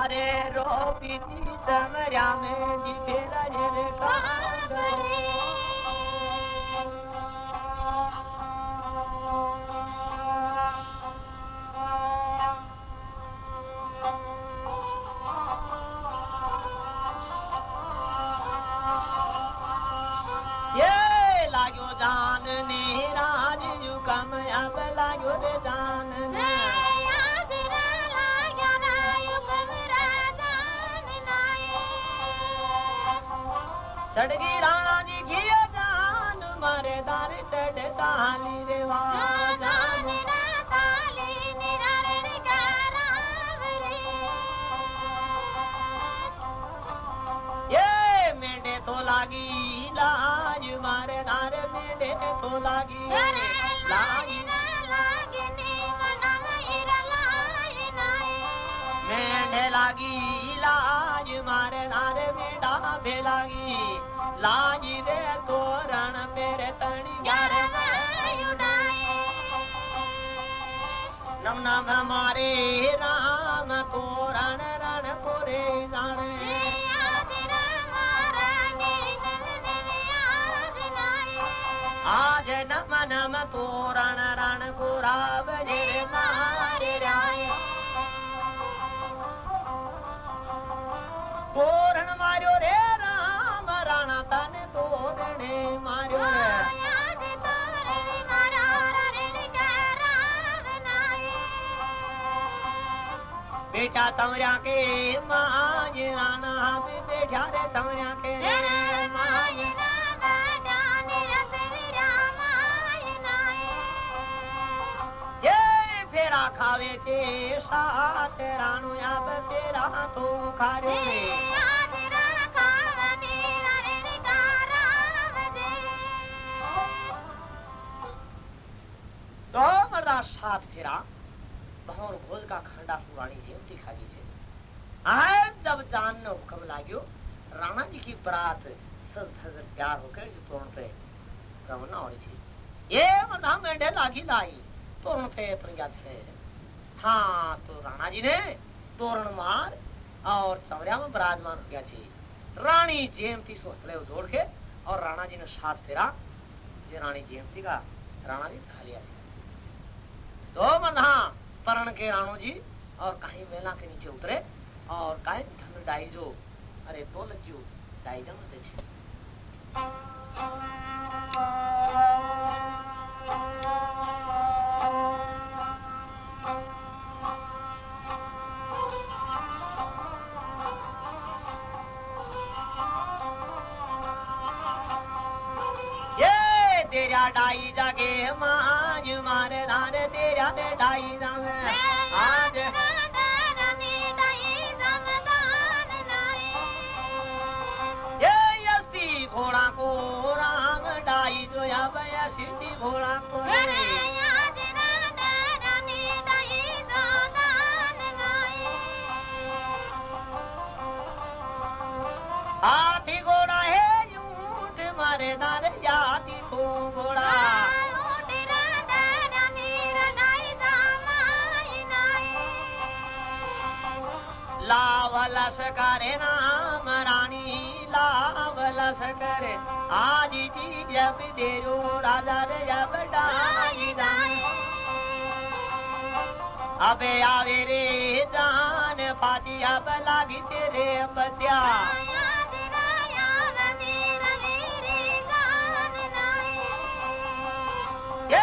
अरे रोपी समर्या में जी लागी लाज मेढे लागी लाज मारे दार मेढा भे लागी लागी दे तोरण मेरे तणी नम नम मारे राम तोरण रण कोरे जाने आज नम नम तोरण रण कोरा बजे मारे राय तोरण मार्यो रे राम राणा तने तोरणे मार्यो रे बेटा समरिया के माज राणा भी बैठा रे समरिया के ये फेरा खावे छे सात राणू अब फेरा तो खारे तो मरदा सात फेरा बहोर घोल का खंडा पुरानी जेवती खागी छे। आज जब जान ने हुक्म लाग्यो, राणा जी की बरात सज धज तैयार होकर जो तोरण पे रवाना होई छे ये मरदा, मेंढे लागी लाई। तोरण पे तुरंगा थे हाँ तो राणा जी ने तोरण मार और चमड़िया में विराजमान हो गया छे रानी जेमती सो हथले जोड़ के और राणा जी ने साथ फेरा जे रानी जेमती का राणा जी खा लिया छे तो मरदा परण के राणो जी और कहीं मेला के नीचे उतरे और कहीं धन डाई जो अरे तो लज्जू डाई जम दे माज मारे धारे तेरा ते डाई जागे लावलस करे आज जी जब देरो राजा रे जब डाई दाई अबे आवे रे जान पाती अब लागी तेरे बत्या ये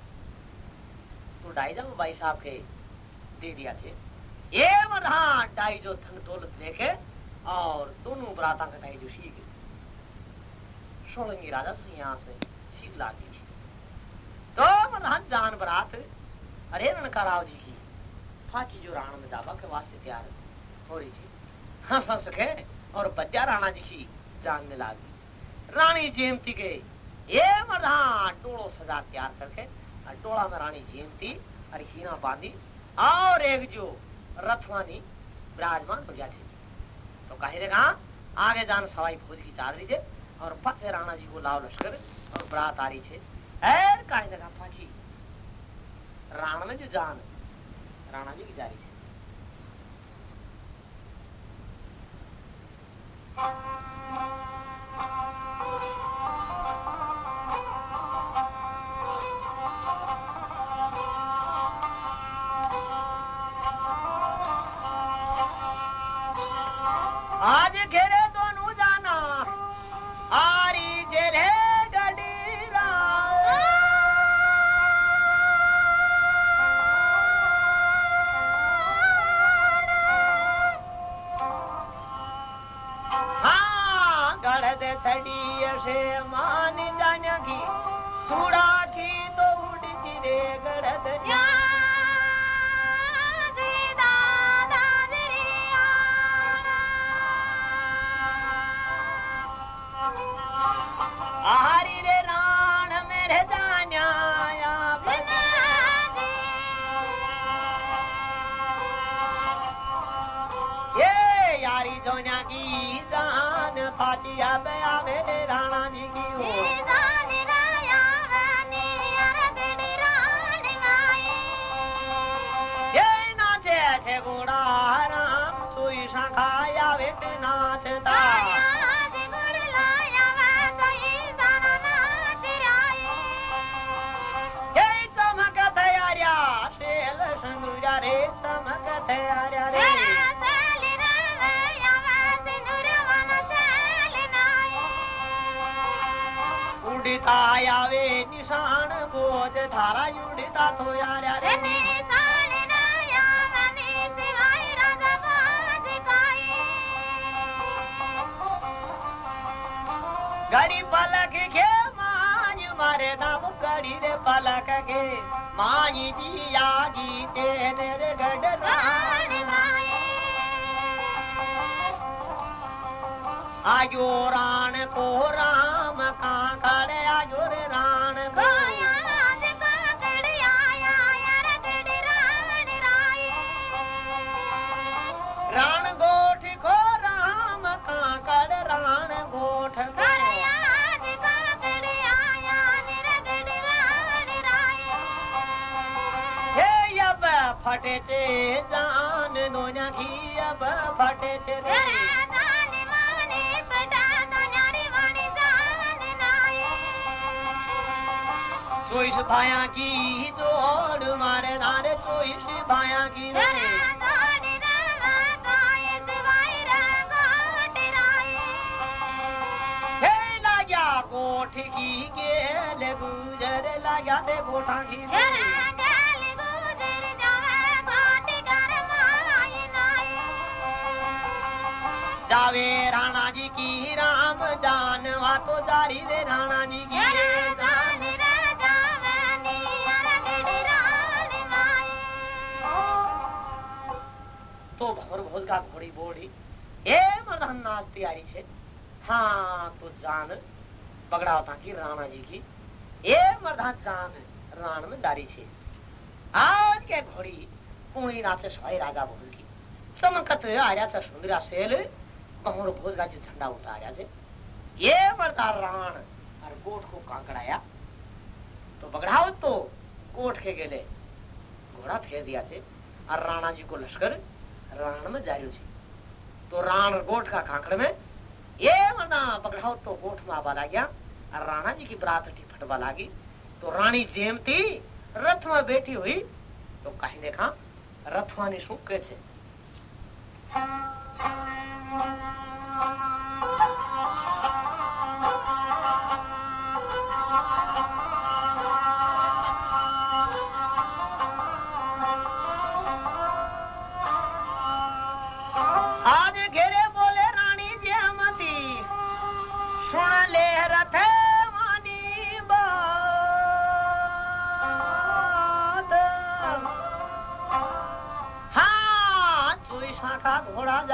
जामा भाई साहब के दे दिया छे। ये मर्दा डाई जो धन दौलत लेके और दोनों बराता का डाई जो सीख सोलंगी राजा से यहाँ से सीख लागी थी। तो मर्दा जान बरात, अरे रणका राव जी की फाची जो राणा में दाबा के वास्ते तैयार हो रही थी। हंस हंस के और बद्या राणा जी की जान में लागी रानी जयंती के ये मर्दा टोड़ो सजा तैयार करके टोला में रानी जयंती और हीरा बांधी और एक जो रथवानी विराजमान हो गया तो कहे देगा आगे जान सवाई फौज की चाल है और पाछे राणा जी को लाव लश्कर और बरात आ रही है एर कहे देगा पाछी राणा में जो जान राणा जी की जा रही है आज यारी जोन्या की जान फाची आवे आवे राणा जी की हो आवे निशान बोझ धारा उड़ता तो गड़ी पलक के माई मारे दाम गड़ी रे पलक के माई जी आगी तेरे रे गडरा आयो राण को। राम काकड़े आयो रे राण को राण गोठ को राम काकड़ राण गोठ को। फटे चे जान दोन्या की अब फटे चे चोइस भाया की जोड़ मारे दारे चोइस भाया की गेल गुजर ते की जावे राणा जी की राम जान वा तो जारी रे राणा जी की। તો ભર ભોજકા ઘોડી બોડી એ મર્દાન नाच तैयारी छे हाँ तो जान पकड़ाओ ताकि राणा जी की ए मर्दान जान राण में दारी छे आज के घोड़ी पूरी नाचे सवाई राजा भोज की चमकत आर्या छ सुंदरा सेल बहुर भोज का जो झंडा उतारा छे ये मर्दा राण और कोट को कांकड़ाया तो पकड़ाओ तो कोट के गेले घोड़ा फेर दिया छे और राणा जी को लश्कर राण में जारियो छे तो राण गोठ का कांकड़ में ये मरना पकड़ाओ तो गोठ में आवा लाग्या और राणा जी की बरात थी फटवा लागी। तो रानी जेमती रथ में बैठी हुई तो कहीं देखा, रथवानी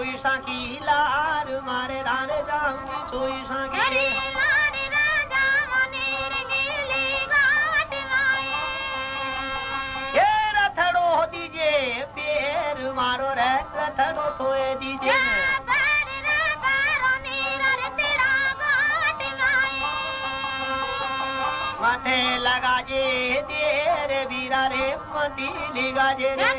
কিছুই শাকিলা আর মারে রারে যাও কিছুই শাকিলা মারো রে কথানো থয়ে দিজে। মাথে লাগা যে দিয়ে রে বীরা রে মতি লিগা যে রে।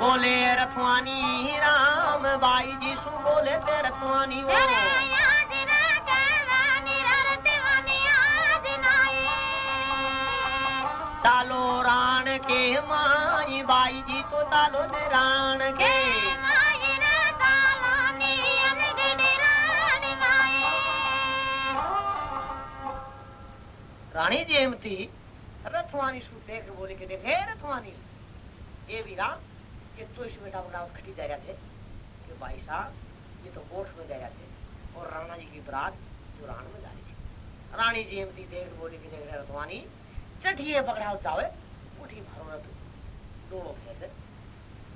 बोले रथवानी राम बाई जी सु बोले ते रथवानी चालो राण के माई बाई जी तो चालो दे राण के रानी जेमती रथवानी सु देख बोले के देखे रथवानी ये वीरा કે ચોઈસ બેટા बनाओ खटी जा रहा थे कि भाई साहब ये तो गोठ में जा रहा थे और राणा जी की बरात जो राण में जा रही थी रानी जी एमती देख बोली की देख रहे रथवानी चढ़िए पकड़ाओ चावे उठी मारो रथ डोड़ो फेर दे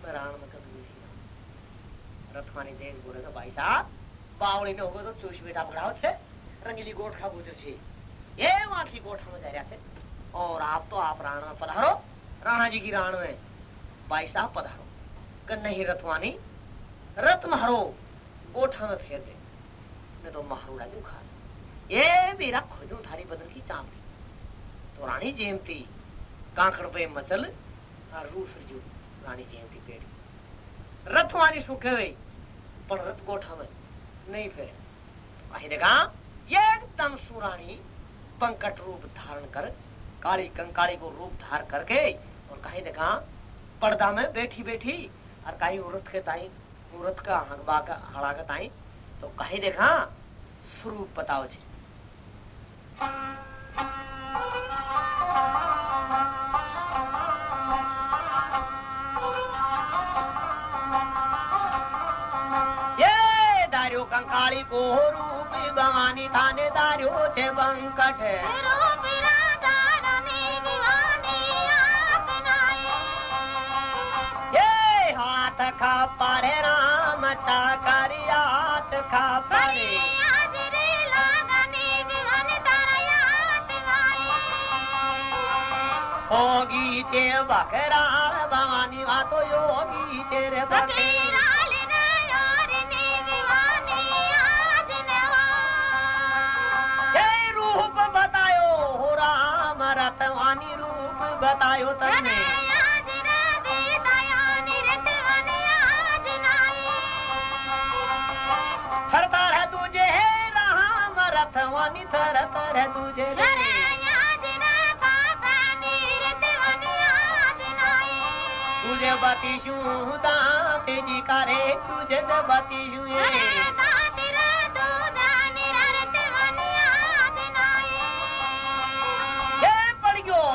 मैं राण में कभी नहीं रथवानी देख बोले तो भाई साहब बावड़ी ने होगो तो चोइस बेटा पकड़ाओ छे रंगीली गोठ खा गुजर छे ये वहाँ की गोठ में जा रहा थे और आप तो आप राण में पधारो। राणा जी की राण में भाई साहब पधारो। कर नहीं रथवानी रथ महरो गोठा में फेर दे। मैं तो महरोड़ा क्यों खा ये मेरा खुद थारी बदन की चामड़ी तो रानी जेमती कांकड़ पे मचल, और रू सरजू रानी जेमती पेड़। रथवानी सूखे हुई पर रथ गोठा में नहीं फेरे। वही देखा एकदम सुरानी पंकट रूप धारण कर, काली कंकाली को रूप धार करके और कहीं, देखा, पर्दा में बैठी बैठी, और कहीं उर्थ के ताई, उर्थ का हंगबा का हड़ा का ताई तो कहीं, देखा, स्वरूप बताओ जी। कंकाली को रूप भवानी थाने दारियो छे बंकट। खा पारे राम चा करियात खा पारे। होगी चे बकरा भवानी वा तो योगी चे रे बकरा। बतायो तने तुझे तुझे। बती शुदा तेज़ी करे तुझे बती शुए डोला सू राम नी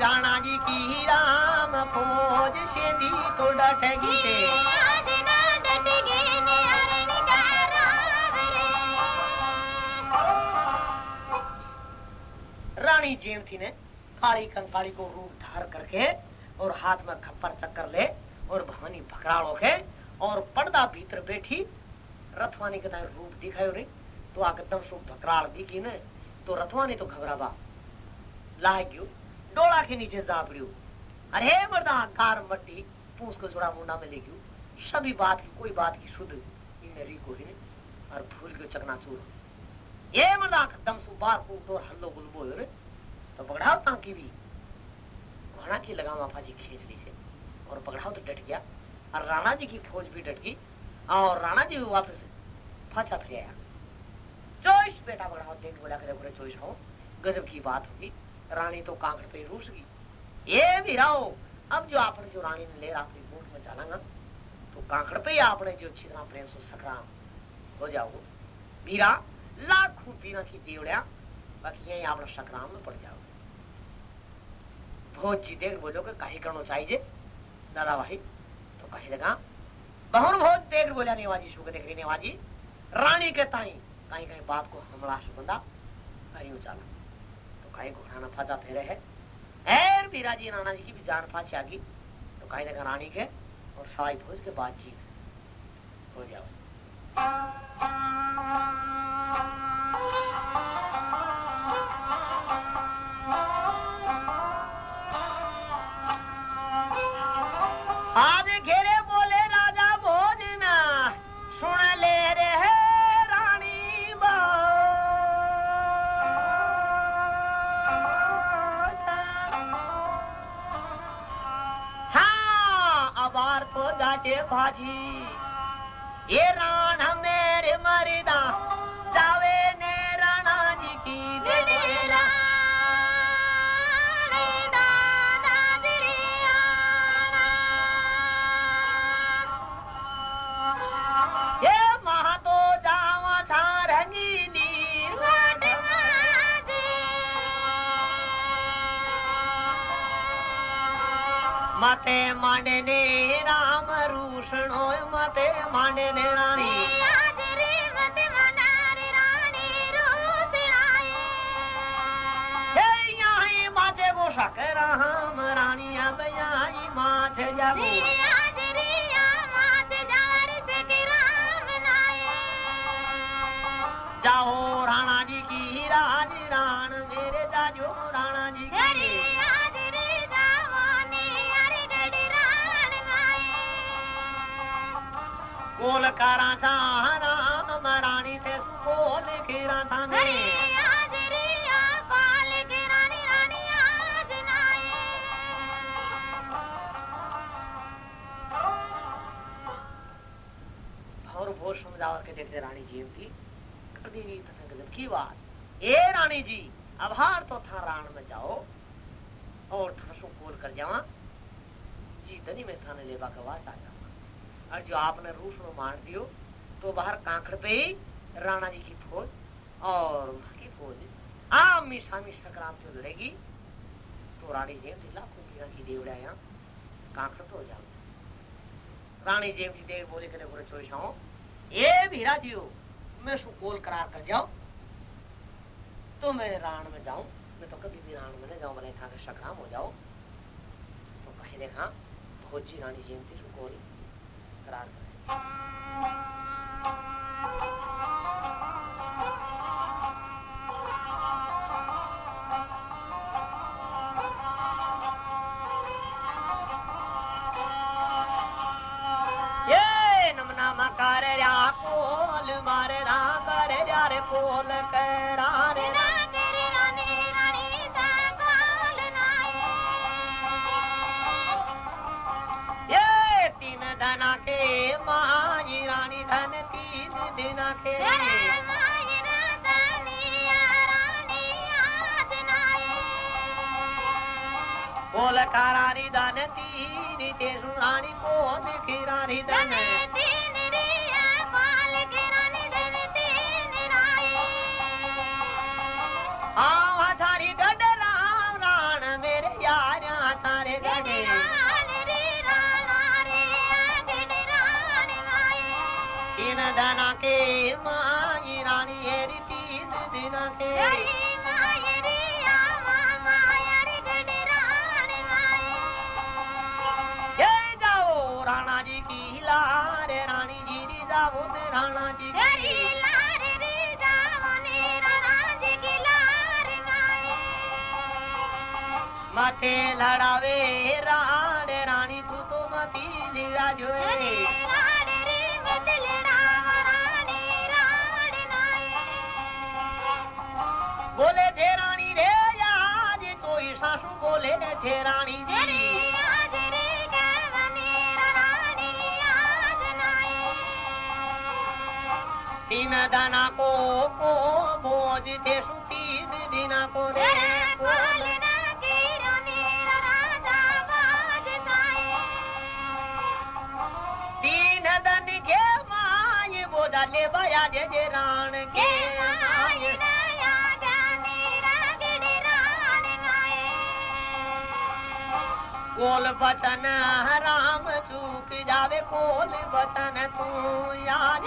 राणा जी की राम फौज से दी तो डटगी से। रानी जेमथी ने काली कंकाली को रूप धार करके और हाथ में खप्पर चक्कर ले और भवानी भकराड़ो के और पर्दा भीतर बैठी रथवानी के रूप दिखायो रे। तो एकदम सो भकराड़ दिखी ने। तो रथवानी तो घबराबा लाग गयो डोला के नीचे जा पड़ियो अरे मर्दा कार मट्टी, पूछ को जोड़ा मुंडा में ले गयो। सभी बात की, कोई बात की शुद्ध इनमें रिको ही और भूल के चकनाचूर। ये मर्दा, एकदम सो बार को तो हल्लो गुलबो रे तो पकड़ाओ ताकि भी। घोड़ा की लगाम आफा जी खींच ली से, और पकड़ाओ तो डट गया, और राणा जी की फौज भी डट गई, और राणा जी भी वापस फाचा फिर आया। चोइस बेटा पकड़ाओ देख बोला करे, बोले चोइस हो, गजब की बात होगी। रानी तो कांकड़ पे रूस गई। ये भी रहो, अब जो आपने जो रानी ने ले अपनी बूट में चलांगा तो कांकड़ पे आपने जो छिदना प्रेम सो सकराम हो जाओ वीरा लाखों वीरा की देवड़िया, बाकी यही आपने सकराम में पड़ जाओ। भोज जी देख बोलो कहीं करना चाहिए दादा भाई तो कहीं लगा? बहुर भोज देख बोलिया नेवाजी शू देख रही नेवाजी। रानी के ताई कहीं कहीं बात को हमला सुबंदा कहीं उचाला तो कहीं घोड़ा न फाचा फेरे है। एर बीराजी राणा जी की भी जान फाची आ गई। तो कहीं लगा रानी के और साई भोज के बातचीत। हो जाओ आज घेरे तो जाके भाजी ये राण मेरे मरिदा जावे ने राणा जी की देवरिया। ये महा तो जावा छा रंगीली मते मांडे ने राम रूषणो ने रानी। रानी अब यहाँ माछ जागो। करा छा राम रानी थे सुकोल खेरा छा ने और बहुत समझावा के देते रानी जी थी कभी गजब। की बात? ए रानी जी अब हार तो था राण में जाओ और था सो कोल कर जावा। जीतनी में थाने लेवा के वास आ और जो आपने रूस में मार दियो तो बाहर कांकड़ पे ही राणा जी की फौज और वहाँ की फौज। आम मिसामी संक्राम से लड़ेगी तो रानी जी थी लाखों मीरा की देवड़ा यहाँ। पे हो जाओ। रानी जेम थी देव बोले करे बोले चोइसाओ ये भीरा जियो मैं सु कोल करार कर जाऊँ तो मैं राण में जाऊँ। मैं तो कभी भी राण में नहीं जाऊँ, भले था के सकराम हो जाओ। तो कहीं, देखा भोजी रानी जेम थी सु कोल ये तीन दिन के रानी बोल कारारी दान तीन ते सुरानी को दिखिरानी दान माथे लड़ावे राण रानी तू तो मती बोले थे रानी रे आज कोई सासू बोले थे रानी जी। तीन दाना को को बोझ दे सु तीन दिना बोझा बया जे जे राण के कोल बचन राम चूक जावे कोल बचन तू याद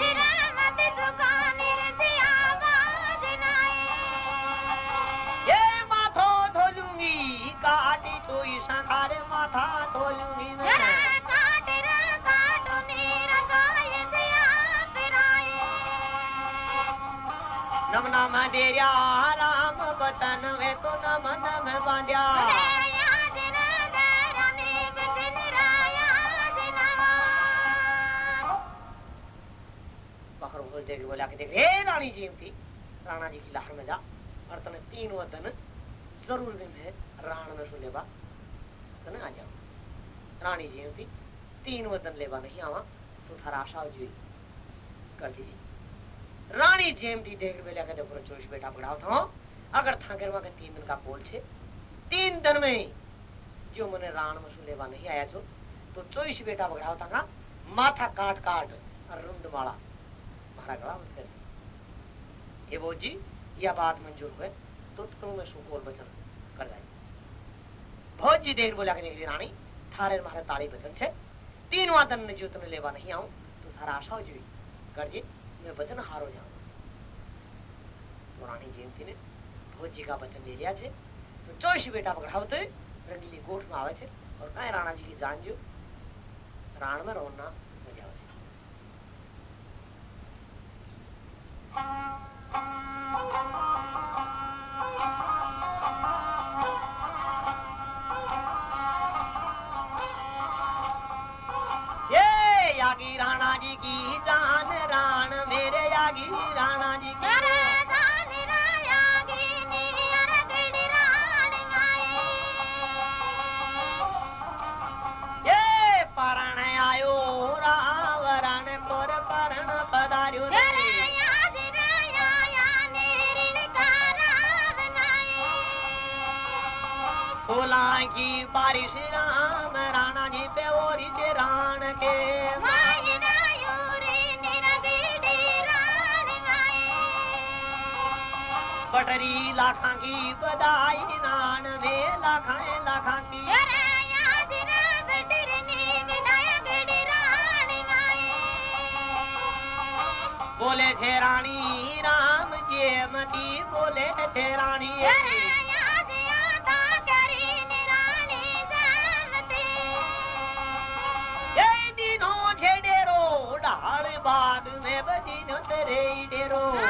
ये माथो धोलूँगी काटी चोई संखारे माथा धोलूँगी। मैं बोल के देख हे रानी जी थी राणा जी की लहर में जा, और तने तीन वतन ज़रूर में है राण में सुन लेबा तने आ जाओ रानी जी थी तीन वतन लेबा नहीं आवा तो थारा आशा जी। कर दीजिए। जेम थी देख बेला के देखो चोइस बेटा पकड़ाओ था अगर था करवा के तीन दिन का बोल छे। तीन दिन में जो मने राण में सुन लेबा नहीं आया छो तो चोइस बेटा पकड़ाओ था का माथा काट काट और रुंड मारा गला मत कर। ये वो जी यह बात मंजूर हुए तो तुम में सुकोल वचन कर जाए बहुत जी देर बोला के निकली रानी, थारे मारे ताली वचन छे। तीन वादन ने जो तने लेवा नहीं आऊँ तो थारा आशा हो जुई कर जी। मैं वचन हारो जाऊँगा तो रानी जयंती ने भोज जी का वचन ले लिया तो चोइस बेटा पकड़ावते रंगीली कोठ में आवे और काहे, राणा जी की जान जो, राण में रोना मज़ा आवे की बारिश राम राणा जी पे ओरी ते राण के पटरी लाखा की बधाई राण वे लाखा लाखा की। बोले थे रानी राम जेमती बोले थे रानी। बदिनो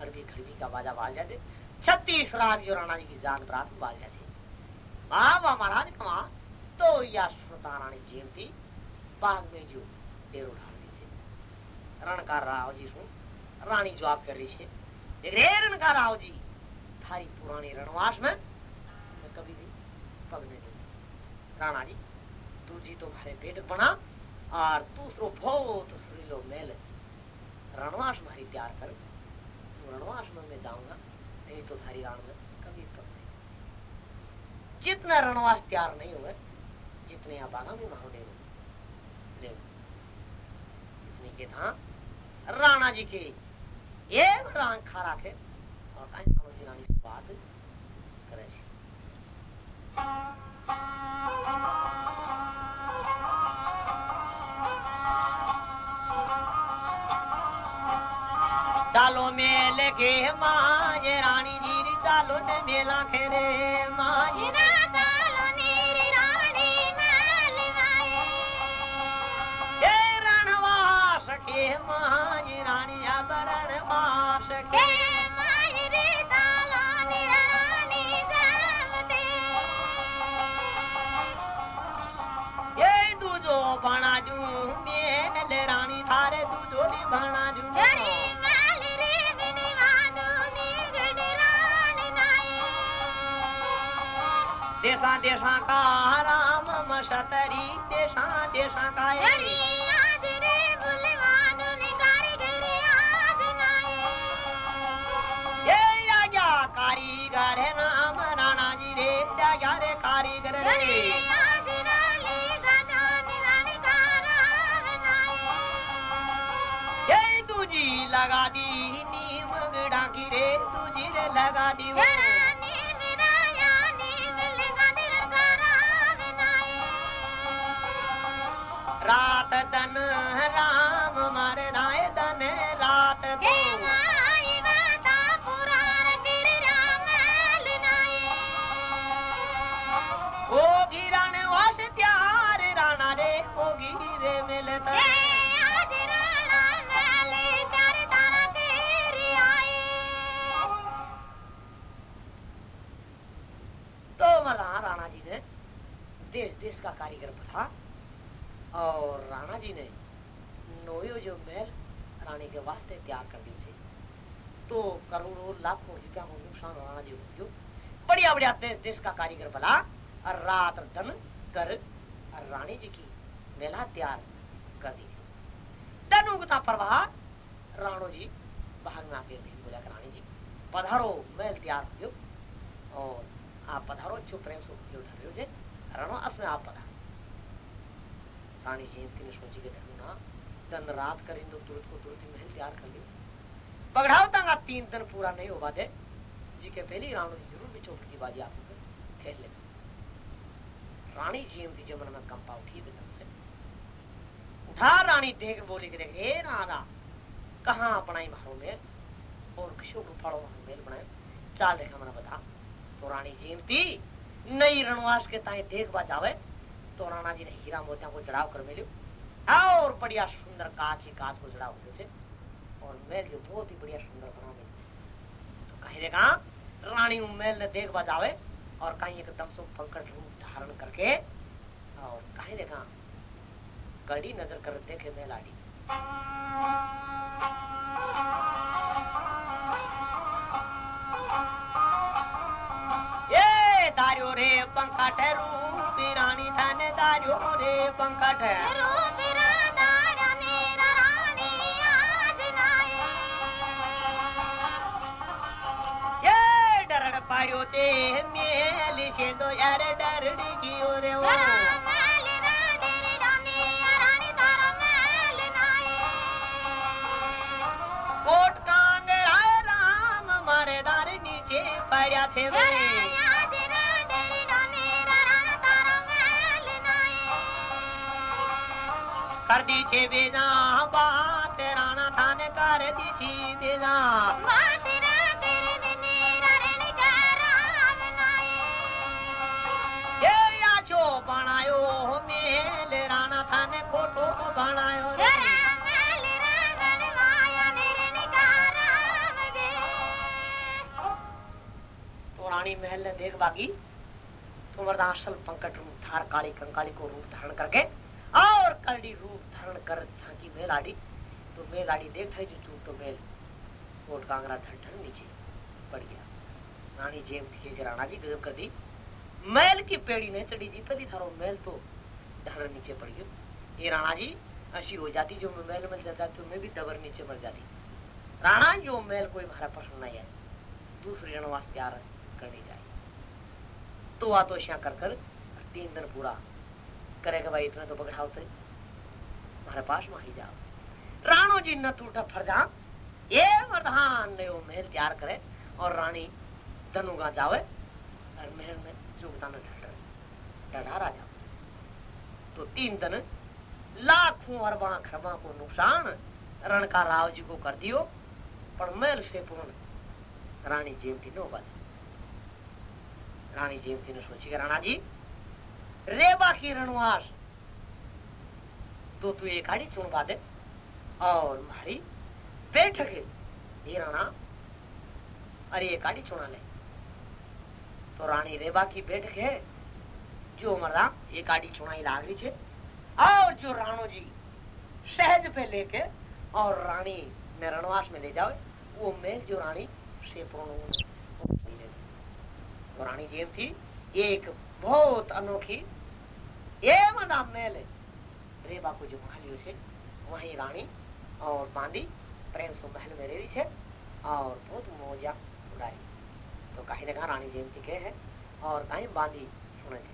अरबी खड़बी का बाजा बाज जाते। छत्तीस राग जो राणा जी की जान प्राप्त बाज जाते। वाह महाराज कमा तो या श्रोता रानी जीव थी बाग में जो देर उठा रही थी रणकार राव जी सुन, रानी जवाब कर रही है रे रणकार राव जी, थारी पुरानी रणवास में मैं कभी भी पग नहीं राणा जी तू जी तो मारे पेट बना, और दूसरो बहुत सुरीलो मेल। रणवास मारी तैयार कर रणवास में जाऊँगा, नहीं तो थारी राण में कभी तक नहीं। जितना रणवास तैयार नहीं हुए जितने आप आगा में मारो ले ले इतने के था, राणा जी के, ये वरदान खा रखे और कहीं जी रानी बात करे મેલ કે માં રાણી જીરી ચાલો ને મેલા ખેરે. માય देशा देशा का राम मशतरी देशा देशा का कारीगर है नाम राणा जी रे। क्या रे कारीगर रे लगा दी नीम गड़ा की रे रे लगा दी। तन राम मारे नाय तन रात ओ गिरण वास त्यार राणा रे ओ गिरे मिलता। तो मला राणा जी ने देश देश का कारीगर और राणा जी ने नोयो जो महल रानी के वास्ते तैयार कर दी थी। तो करोड़ों, लाखों रुपया को नुकसान राणा जी हो बढ़िया बढ़िया देश देश का कारीगर भला और रात दन कर और रानी जी की मेला तैयार कर दी थी। दन उगता प्रवाह, राणो जी बाहर में भी बोला रानी जी, पधारो महल तैयार हो और आप पधारो, जो प्रेम से उठा रहे हो रणो, अस में आप पधारो। रानी जयंती ने सोची के धरुना दिन रात करें तो तुरंत को तुरंत ही महल तैयार कर लियो। पगड़ाओ तंगा तीन दिन पूरा नहीं होगा दे। जी के पहली राणो जी ज़रूर भी चौपट की बाजी आप खेल ले। रानी जयंती जो मन में कंपा उठी एकदम से। उठा रानी देख बोली कि देख, हे राणा कहाँ अपना मारो मेल? और किशो को फाड़ो मेल बनाए। चाल देखा मैंने बता तो रानी जयंती नई रणवास के ताए देख बचावे तो राणा जी ने हीरा मोतिया को चढ़ाव कर मिलो और बढ़िया सुंदर कांच ही कांच को चढ़ाव हुए थे और मेल जो बहुत ही बढ़िया सुंदर बना मिले तो कहीं देखा रानी मेल ने देख बजावे और कहीं एकदम से पंकज रूप धारण करके और कहीं देखा कड़ी नज़र कर देखे मेल आड़ी दारियो रे पंकट रूपी रानी थाने दारियो रे पंकट ये डरड़ पारियो चे मेली से दो यार डरड़ी की ओरे ओ। कर दी छे बेजा बात राणा थाने कर दी छी बेजा ये आछो बनायो मेल राणा थाने खोटो बनायो। तो रानी महल ने देख बागी तो मर्दासल पंकट रूप धार काली कंकाली को रूप धारण करके और करड़ी रूप धारण कर झांकी मेल आड़ी। तो मेल आड़ी देख जो चूक तो मेल। कोट कांगरा धन धन नीचे पड़ गया। रानी जेम थी के राणा जी गजब कर दी। मैल की पेड़ी ने चढ़ी जी, पहली थारो मैल तो धड़ नीचे पड़ गयो। ये राणा जी ऐसी हो जाती, जो मैं मैल मिल जाता तो मैं भी दबर नीचे मर जाती। राणा जो मैल कोई हमारा पसंद नहीं है। दूसरी रणवास तैयार करनी चाहिए। तो आ तो कर कर तीन दिन पूरा करेगा भाई, इतना तो पकड़ाओ थे हमारे पास में जाओ। राणो जी न टूटा फरजा ये मर्दान ने वो महल तैयार करे और रानी धनुगा जावे और महल में चुगता न डरा जाओ तो तीन दिन लाखों अरबा खरबा को नुकसान रण का राव जी को कर दियो, पर महल से पूर्ण रानी जेमती नो बने रानी जेमती ने सोची राणा जी रेबा की रणवास तो तू एक गाड़ी चुनवा दे। और मारी बैठ गए ये राणा अरे एक गाड़ी चुना ले। तो रानी रेवा की बैठ गए जो मरा एक गाड़ी चुनाई लाग रही है और जो राणो जी, शहद पे लेके, और रानी ने रणवास में ले जाओ वो मेल जो रानी से तो रानी जेब थी, एक बहुत अनोखी ये मदा मेल है। બાપુ जो महलियो છે वहीं रानी और बांदी प्रेम सो महल में रेवी छे और बहुत मौजा उड़ाई तो कहीं देखा रानी जयंती के है और कहीं बांदी सुने छे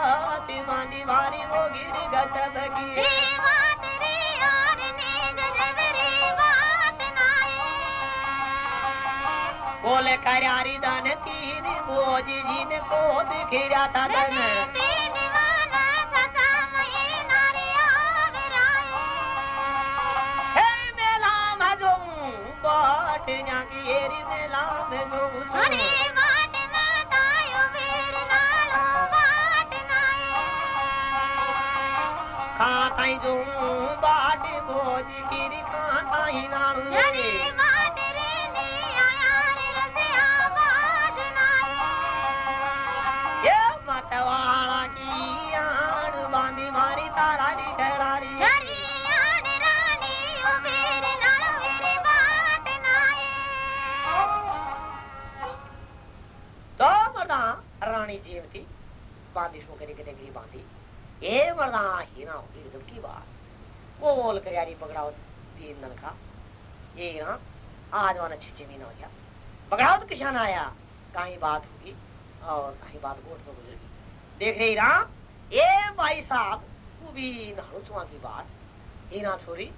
बोले करारी दान तीन बोझ जी ने को बिखरा था धन। मेला में जो बाट नाणु ये मतवाला की आण बांधी मारी तारा री खड़ारी। ए मर्दा तो बात? वो बोल कर पकड़ाओ, तीन दिन का। ये हीरा आज वाना छिछे छः महीना हो गया। पकड़ाओ तो किसान आया। कहीं बात होगी, और कहीं बात गोट में गुजरगी। देख रहे हीरा ये भाई साहब तू भी नहरूचुआ की बात। हीरा छोरी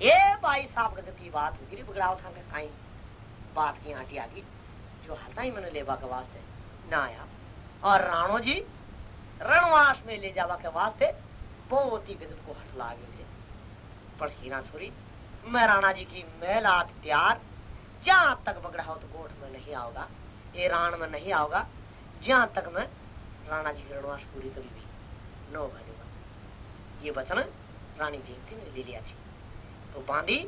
ये भाई साहब का जब की बात होगी रे, पकड़ाओ था तो कहीं बात की आटी आ गई। जो हलता ही मैंने लेवा के वास्ते ना आया। और राणो जी रणवास में ले जावा के वास्ते बहुत ही को हट लागे थे पर हीरा छोरी, मैं राणा जी की महिला तैयार, जहाँ तक बगड़ा हो तो कोर्ट में नहीं आओगा, ये राण में नहीं आओगा, जहाँ तक मैं राणा जी की रणवास पूरी कभी भी न भाजूँगा ये वचन रानी जयंती ने ले लिया थी तो बांधी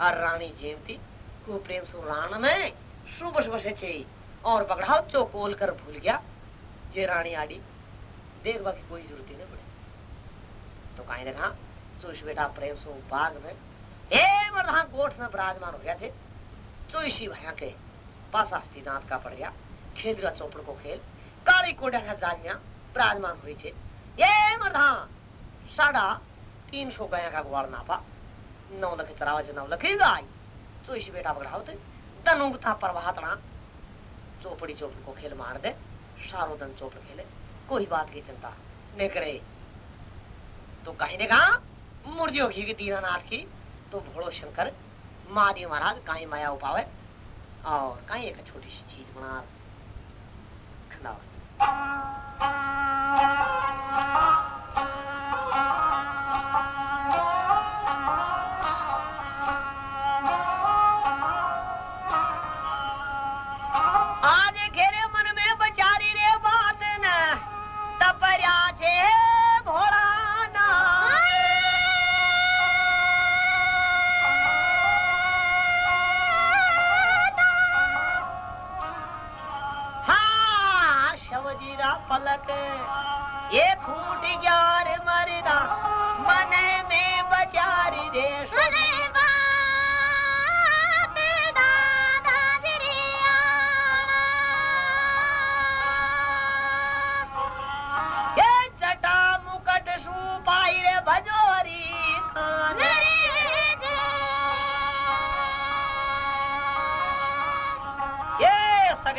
और रानी जयंती को प्रेम सु राण में सुबह बसे छे, और पकड़ाओ चौकोल कर भूल गया, जे रानी आड़ी देख बाकी कोई ज़रूरत ही नहीं पड़े। तो कहीं देखा चोइस बेटा प्रेम सु बाग में ए मरधा गोठ में विराजमान हो गया थे चोइसी भया के पास आस्ती दांत का पड़ गया खेल रहा चौपड़ को खेल, काली कोडा जाजिया विराजमान हुई थे। ये मरधा साढ़ा तीन सौ गया का ग्वाल नापा, नौ लख चरावा से नौ लख गाय। चोइसी बेटा पकड़ाओ थे दनुंग था परवाहतना चौपड़ी चौपड़ को खेल मार दे सारो दन चौपड़ खेले कोई बात की चिंता। नहीं करे। तो कहीं ने कहा मुर्जी होगी की दीनानाथ की तो भोड़ो शंकर महादेव महाराज, कहीं माया उपावे, और कहीं एक छोटी सी चीज़ बना।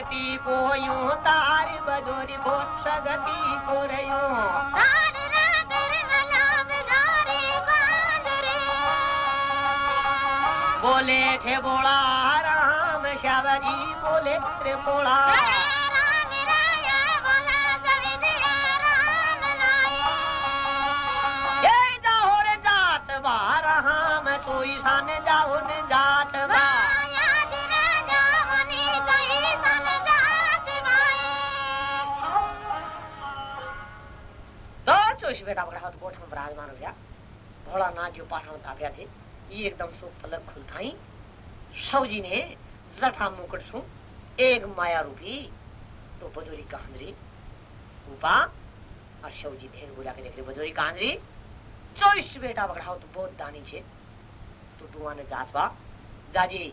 गति कोयो, तार बदोर मोक्ष गति कोरयो। बोले छे बोला, राम श्याम जी बोले, त्रिपुरा। बेटा बड़ा हाथ गोठ में विराजमान हो गया। भोला नाथ जो पाठन ताप्या थे ये एकदम सो पलक खुलताई शव ने जठा मुकुट सु एक माया रूपी तो बजोरी कांदरी उपा और शव जी बोला के देख रहे कांदरी चौबीस बेटा बगड़ाओ तो बहुत दानी छे। तो दुआ ने जाच जाजी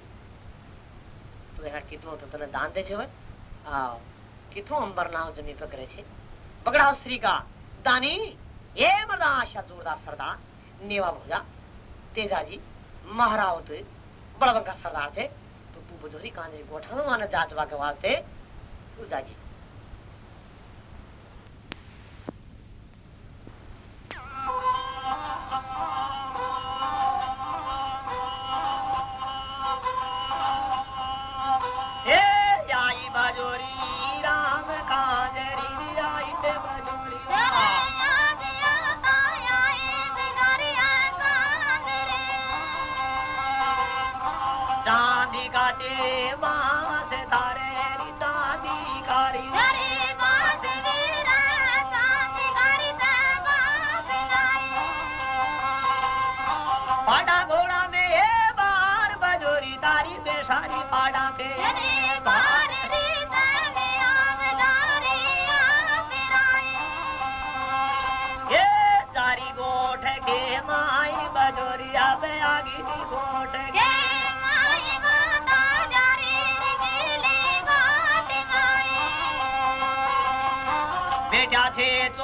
तो यार कितनो तो तने दान दे छे आ, कितनो अंबर नाव जमी पे करे छे। बगड़ाओ स्त्री का, दानी। ये मर्दाशा जोरदार सरदार नेवा भोजा तेजाजी महारावत बड़बंका सरदार से तो तू बुझोरी कांजरी गोठन माने जाचवा के वास्ते तू जाजी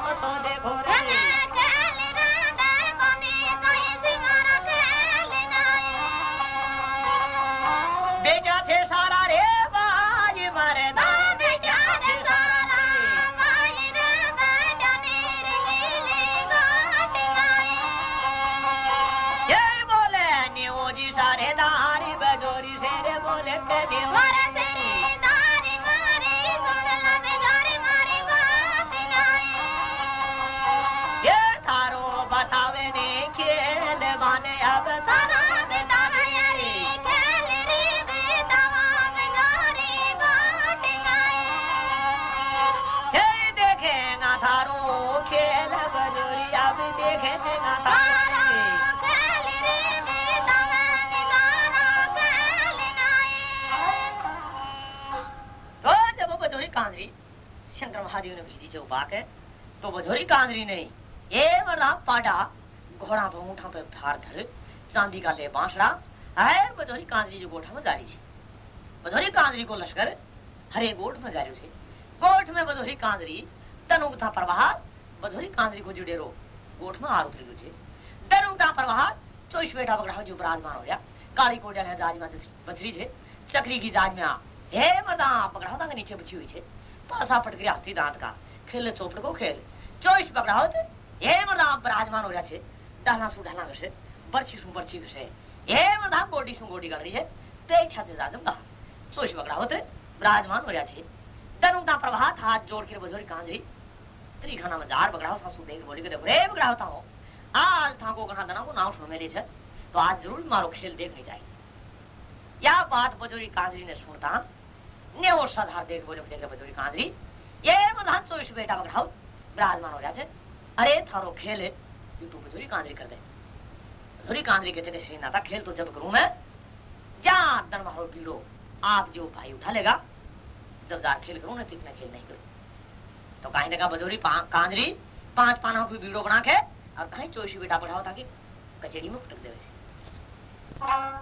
¡Vamos! महादेव ने भेजी जो बाक है तो बजोरी कांदरी नहीं ये मरदा पाटा घोड़ा पे ऊँटा पे भार धर चांदी का ले बांसड़ा है बजोरी कांदरी जो गोठा में गाड़ी छे बजोरी कांदरी को लश्कर हरे गोठ में गाड़ियो छे गोठ में बजोरी कांदरी तनुक था प्रवाह बजोरी कांदरी को जुडेरो गोठ में आर उतरी गयो छे तनुक था प्रवाह चोइस बेटा बगड़ा जो विराजमान हो गया काली कोडल है जाज में बथरी छे चक्री की जाज में आ हे मदा पकड़ा होता नीचे बची हुई छे पासा पटकरी हाथी दांत का। खेल चोपड़ को खेल। चोइस पकड़ा होते हे मदा विराजमान हो रहा छे। डाला सु, डाला घसे। बरछी सु, बरछी घसे। हे मदा गोडी सु, गोडी गड़ रही है पेट हाथे जाजम दा। चोइस पकड़ा होते विराजमान हो छे। तनु दा प्रभात, हाथ जोड़ के बजोरी कांजरी। त्रि खाना में जार बगड़ा सासू देख बोली के रे बगड़ा होता हो आज था को कहा दना को नाम सुन मेले छे। तो आज ज़रूर मारो खेल देखनी चाहिए यह बात बजोरी कांजरी ने सुनता ने वो साधार देख बोले देख बजोरी कांजरी ये मधान चोइस बेटा बगड़ाओ विराजमान हो जाते। अरे थारो खेल है जो तू बजोरी कांजरी कर दे। बजोरी कांजरी के जगह श्री नाथा खेल तो जब करूँ मैं जा दन मारो बीड़ो आप जो भाई उठा लेगा जब जार खेल करूँ ना तो इतना खेल नहीं करूँ। तो कहीं लगा बजोरी पा, कांजरी पाँच पाना की बीड़ो बना के और कहीं चोइसी बेटा बढ़ाओ ताकि कचेरी में पटक देवे आज